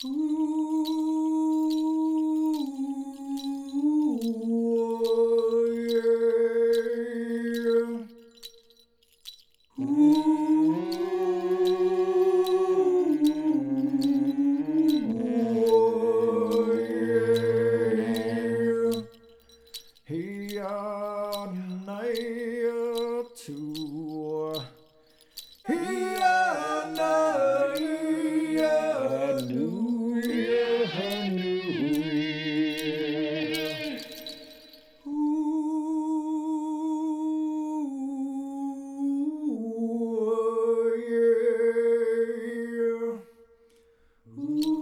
Here, yeah, to. Ooh.